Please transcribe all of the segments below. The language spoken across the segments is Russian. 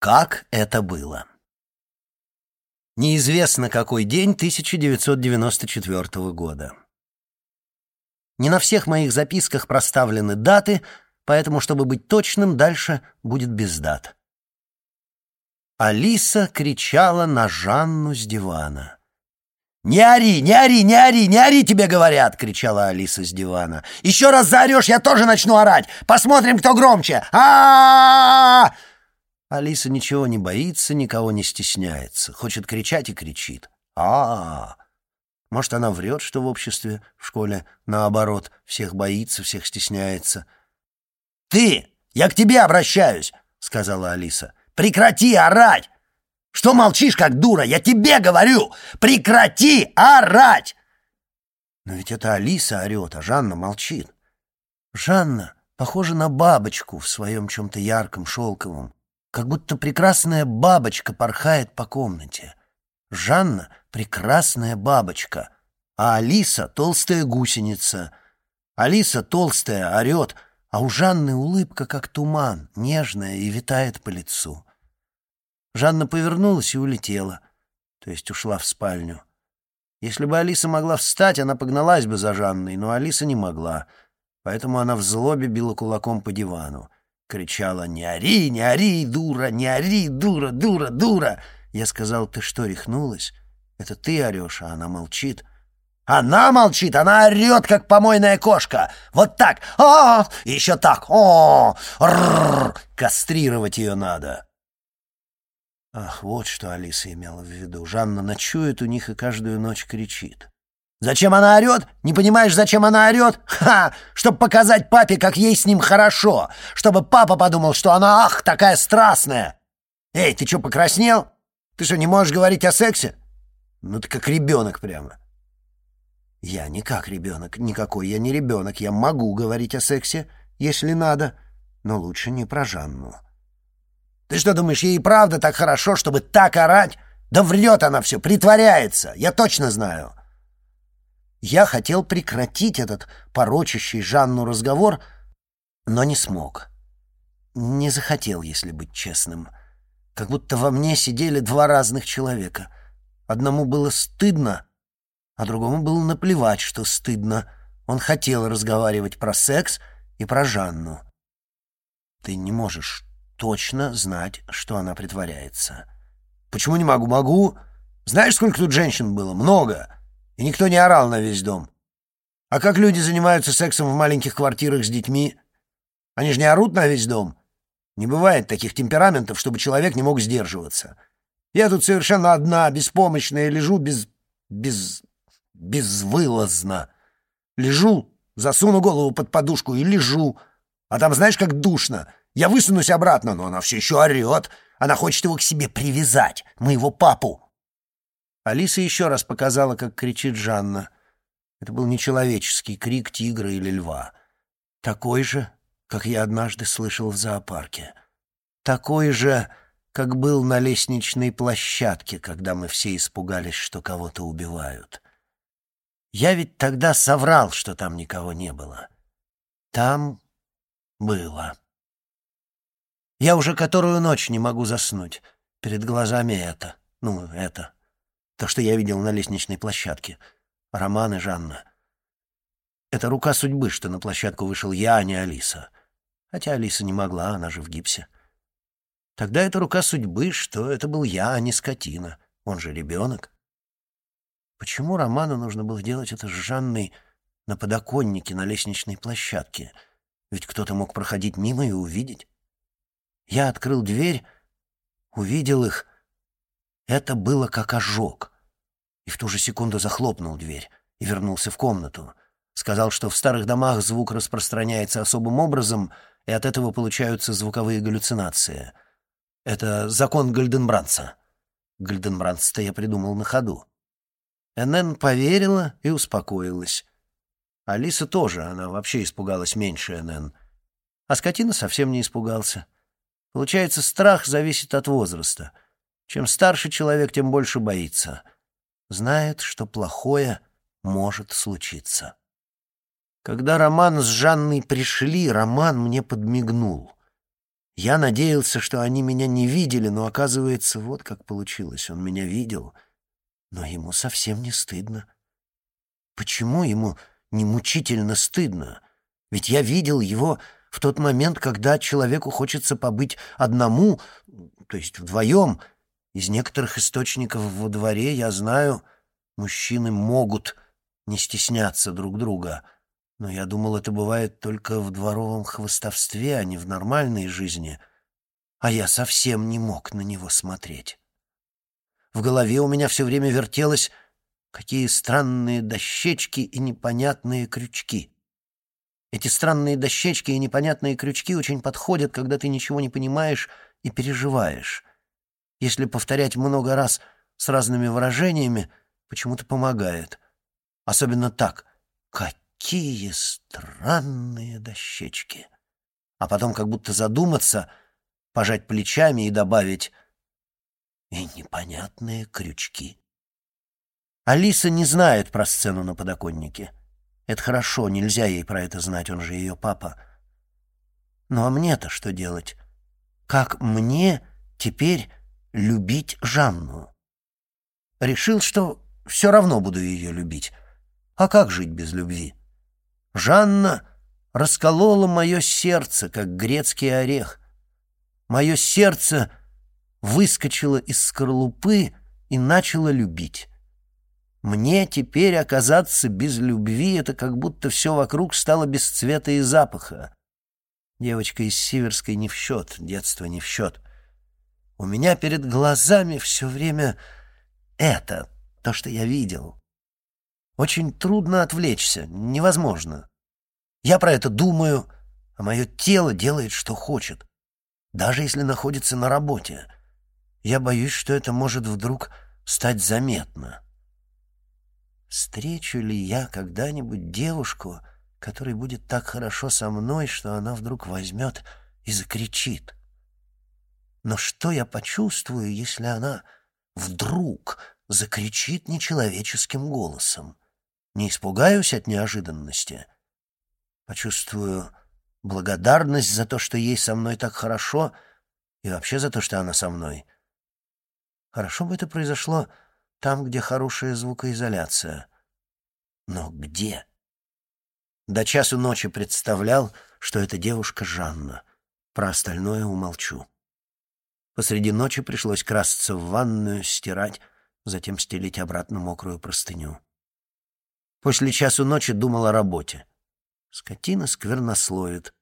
Как это было? Неизвестно какой день 1994 года. Не на всех моих записках проставлены даты, поэтому, чтобы быть точным, дальше будет без дат. Алиса кричала на Жанну с дивана. «Не ори, не ори, не ори, не ори, тебе говорят!» — кричала Алиса с дивана. «Еще раз заорешь, я тоже начну орать! Посмотрим, кто громче! а, -а, -а, -а Алиса ничего не боится, никого не стесняется. Хочет кричать и кричит. а а, -а. Может, она врет, что в обществе, в школе, наоборот, всех боится, всех стесняется. «Ты! Я к тебе обращаюсь!» — сказала Алиса. «Прекрати орать! Что молчишь, как дура? Я тебе говорю! Прекрати орать!» Но ведь это Алиса орет, а Жанна молчит. Жанна похожа на бабочку в своем чем-то ярком, шелковом как будто прекрасная бабочка порхает по комнате. Жанна — прекрасная бабочка, а Алиса — толстая гусеница. Алиса толстая, орет, а у Жанны улыбка, как туман, нежная и витает по лицу. Жанна повернулась и улетела, то есть ушла в спальню. Если бы Алиса могла встать, она погналась бы за Жанной, но Алиса не могла, поэтому она в злобе била кулаком по дивану кричала «Не ори, не ори, дура, не ори, дура, дура, дура!» Я сказал «Ты что, рехнулась? Это ты орешь, а она молчит». «Она молчит, она орет, как помойная кошка! Вот так! о, Еще так! о, -р Кастрировать ее надо!» Ах, вот что Алиса имела в виду. Жанна ночует у них и каждую ночь кричит. Зачем она орет? Не понимаешь, зачем она орет? Ха! Чтобы показать папе, как ей с ним хорошо. Чтобы папа подумал, что она, ах, такая страстная. Эй, ты что, покраснел? Ты что, не можешь говорить о сексе? Ну ты как ребенок прямо. Я не как ребенок. Никакой я не ребенок. Я могу говорить о сексе, если надо. Но лучше не про Жанну. Ты что думаешь, ей правда так хорошо, чтобы так орать? Да врет она все, притворяется. Я точно знаю. Я хотел прекратить этот порочащий Жанну разговор, но не смог. Не захотел, если быть честным. Как будто во мне сидели два разных человека. Одному было стыдно, а другому было наплевать, что стыдно. Он хотел разговаривать про секс и про Жанну. Ты не можешь точно знать, что она притворяется. Почему не могу? Могу. Знаешь, сколько тут женщин было? Много и никто не орал на весь дом. А как люди занимаются сексом в маленьких квартирах с детьми? Они же не орут на весь дом. Не бывает таких темпераментов, чтобы человек не мог сдерживаться. Я тут совершенно одна, беспомощная, лежу без... без... безвылазно. Лежу, засуну голову под подушку и лежу. А там знаешь, как душно. Я высунусь обратно, но она все еще орет. Она хочет его к себе привязать, моего папу. Алиса еще раз показала, как кричит Жанна. Это был нечеловеческий крик тигра или льва. Такой же, как я однажды слышал в зоопарке. Такой же, как был на лестничной площадке, когда мы все испугались, что кого-то убивают. Я ведь тогда соврал, что там никого не было. Там было. Я уже которую ночь не могу заснуть. Перед глазами это, ну, это. То, что я видел на лестничной площадке. Роман и Жанна. Это рука судьбы, что на площадку вышел я, а не Алиса. Хотя Алиса не могла, она же в гипсе. Тогда это рука судьбы, что это был я, а не скотина. Он же ребенок. Почему Роману нужно было делать это с Жанной на подоконнике на лестничной площадке? Ведь кто-то мог проходить мимо и увидеть. Я открыл дверь, увидел их. Это было как ожог и в ту же секунду захлопнул дверь и вернулся в комнату. Сказал, что в старых домах звук распространяется особым образом, и от этого получаются звуковые галлюцинации. Это закон Гальденбранца. Гальденбранца-то я придумал на ходу. Энн поверила и успокоилась. Алиса тоже, она вообще испугалась меньше Энн. А скотина совсем не испугался. Получается, страх зависит от возраста. Чем старше человек, тем больше боится — знает, что плохое может случиться. Когда Роман с Жанной пришли, Роман мне подмигнул. Я надеялся, что они меня не видели, но, оказывается, вот как получилось. Он меня видел, но ему совсем не стыдно. Почему ему не мучительно стыдно? Ведь я видел его в тот момент, когда человеку хочется побыть одному, то есть вдвоем. Из некоторых источников во дворе я знаю, мужчины могут не стесняться друг друга. Но я думал, это бывает только в дворовом хвостовстве, а не в нормальной жизни. А я совсем не мог на него смотреть. В голове у меня все время вертелось, какие странные дощечки и непонятные крючки. Эти странные дощечки и непонятные крючки очень подходят, когда ты ничего не понимаешь и переживаешь. Если повторять много раз с разными выражениями, почему-то помогает. Особенно так. Какие странные дощечки. А потом как будто задуматься, пожать плечами и добавить «и непонятные крючки». Алиса не знает про сцену на подоконнике. Это хорошо, нельзя ей про это знать, он же ее папа. Ну а мне-то что делать? Как мне теперь любить Жанну? Решил, что все равно буду ее любить. А как жить без любви? Жанна расколола мое сердце, как грецкий орех. Мое сердце выскочило из скорлупы и начало любить. Мне теперь оказаться без любви — это как будто все вокруг стало без цвета и запаха. Девочка из Сиверской не в счет, детство не в счет. У меня перед глазами все время это, то, что я видел. Очень трудно отвлечься, невозможно. Я про это думаю, а мое тело делает, что хочет, даже если находится на работе. Я боюсь, что это может вдруг стать заметно. Встречу ли я когда-нибудь девушку, которой будет так хорошо со мной, что она вдруг возьмет и закричит? Но что я почувствую, если она вдруг закричит нечеловеческим голосом? Не испугаюсь от неожиданности. Почувствую благодарность за то, что ей со мной так хорошо, и вообще за то, что она со мной. Хорошо бы это произошло там, где хорошая звукоизоляция. Но где? До часу ночи представлял, что это девушка Жанна. Про остальное умолчу. Посреди ночи пришлось красться в ванную, стирать, затем стелить обратно мокрую простыню. После часу ночи думал о работе. Скотина сквернословит.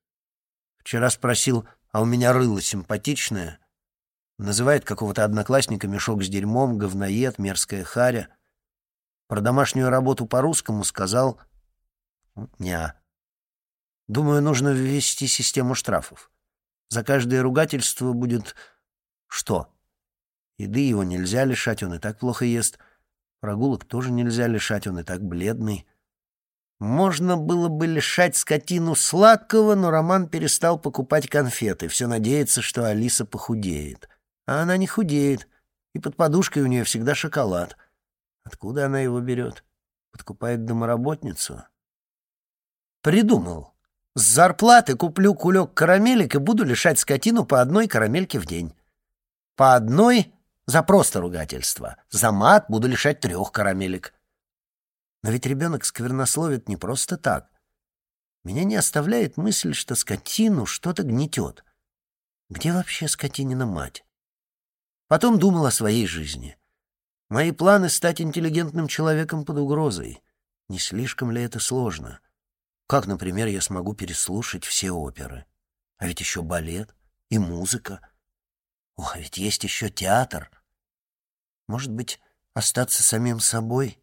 Вчера спросил, а у меня рыло симпатичное — Называет какого-то одноклассника мешок с дерьмом, говноед, мерзкая харя. Про домашнюю работу по-русскому сказал «Ня». Думаю, нужно ввести систему штрафов. За каждое ругательство будет что? Еды его нельзя лишать, он и так плохо ест. Прогулок тоже нельзя лишать, он и так бледный. Можно было бы лишать скотину сладкого, но Роман перестал покупать конфеты. Все надеется, что Алиса похудеет. А она не худеет, и под подушкой у нее всегда шоколад. Откуда она его берет? Подкупает домоработницу? Придумал. С зарплаты куплю кулек карамелек и буду лишать скотину по одной карамельке в день. По одной за просто ругательство. За мат буду лишать трех карамелек. Но ведь ребенок сквернословит не просто так. Меня не оставляет мысль, что скотину что-то гнетет. Где вообще скотинина мать? Потом думал о своей жизни. Мои планы стать интеллигентным человеком под угрозой. Не слишком ли это сложно? Как, например, я смогу переслушать все оперы? А ведь еще балет и музыка. Ох, а ведь есть еще театр. Может быть, остаться самим собой?